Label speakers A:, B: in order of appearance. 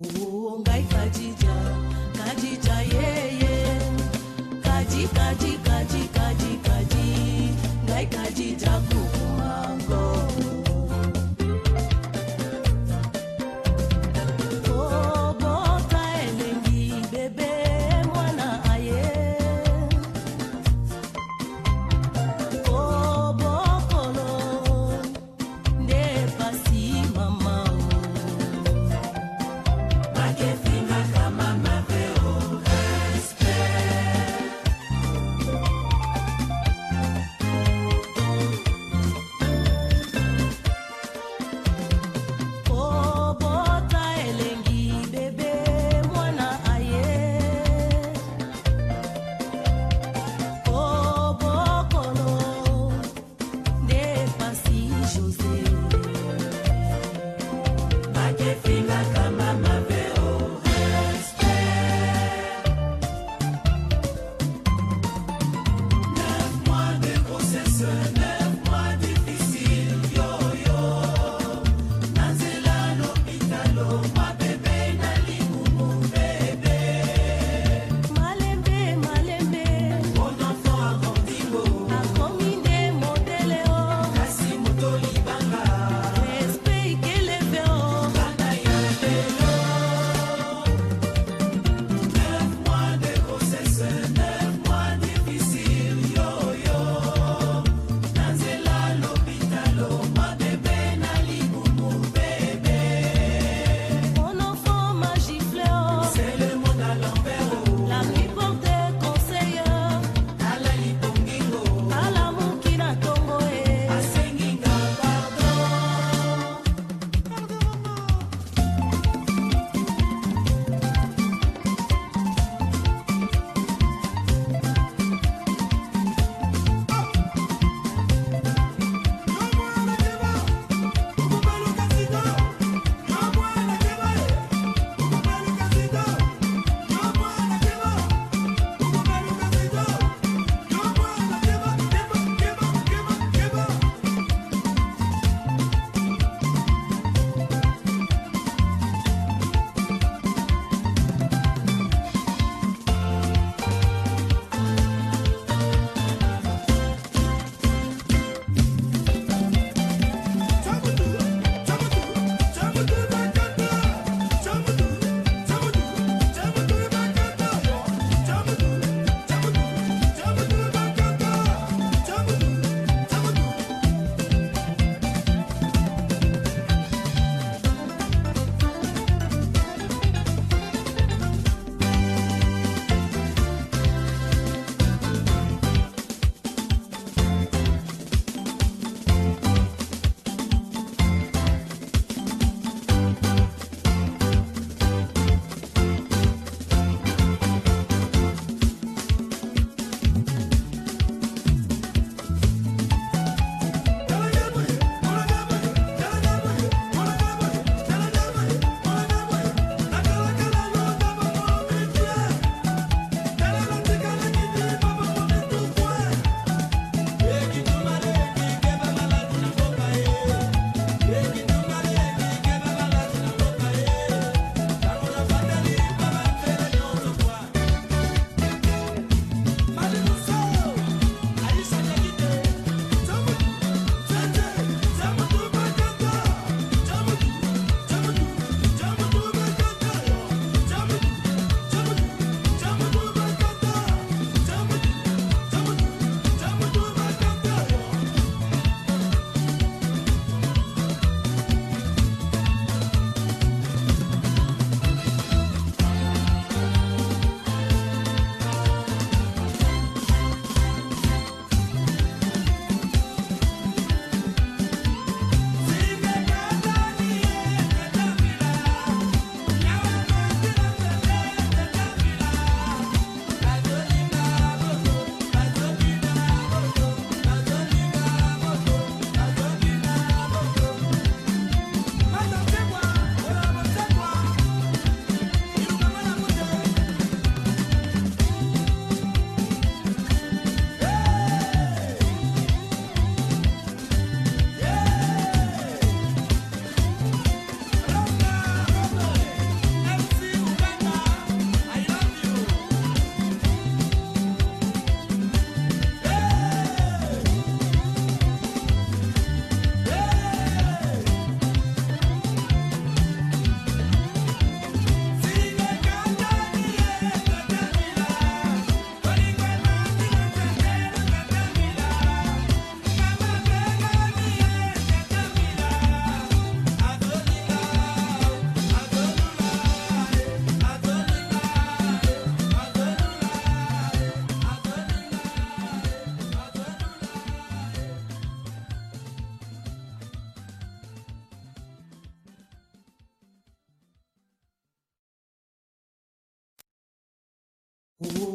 A: Oh, ngai kadija kadija yeye kaji kaji kaji kaji pasi Oh.